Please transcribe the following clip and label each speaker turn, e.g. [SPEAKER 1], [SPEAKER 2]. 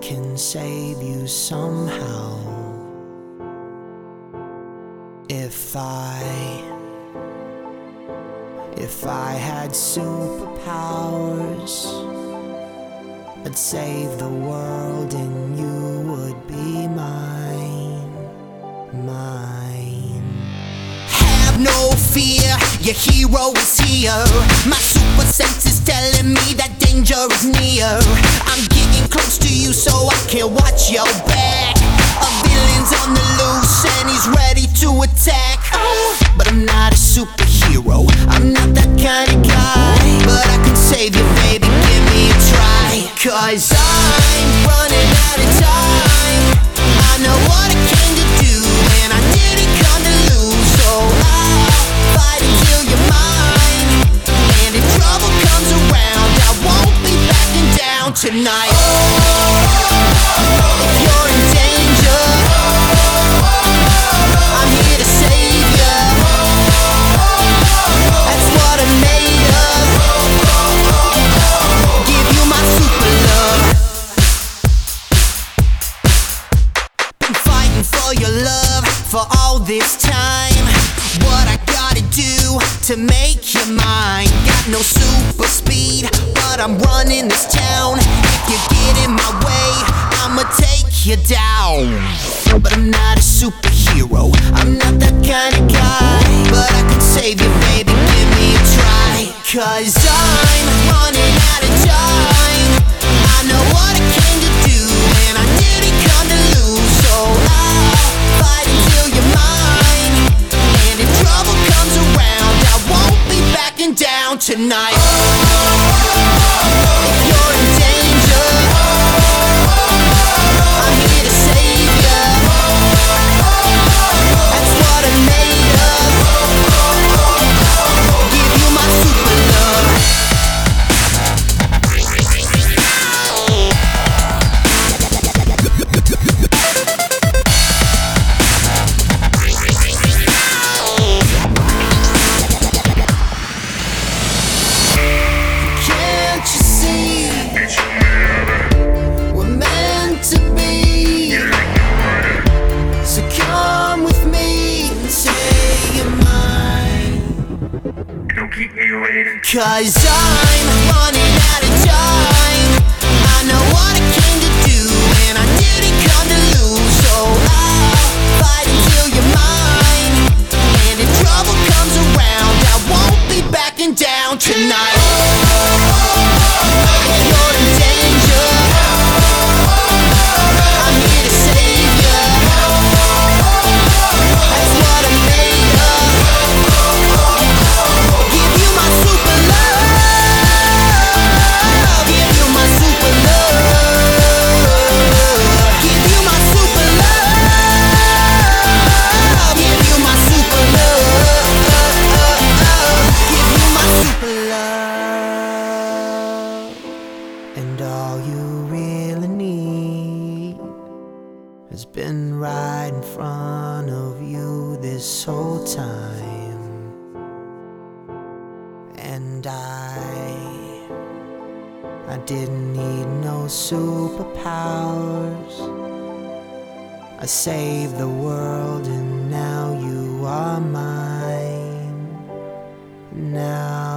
[SPEAKER 1] can save you somehow. If I, if I had superpowers, I'd save the world and you would be mine, mine.
[SPEAKER 2] Have no fear, your hero is here. My super sense is telling me that danger is near. I'm getting close to you so I can watch your back. A villain's on the loose and he's ready to attack. But I'm not fighting for your love for all this time. What I gotta do to make you mine? Got no super speed, but I'm running this town. If you get in my way, I'ma take you down. But I'm not a superhero, down
[SPEAKER 3] keep me waiting.
[SPEAKER 2] Cause I'm running out of time. I know what I came to do, and I didn't come to lose. So I'll fight until you're mine. And if trouble comes around, I won't be backing down tonight.
[SPEAKER 1] Has been right in front of you this whole time. And I, I didn't need no superpowers. I saved the world and now you are mine. Now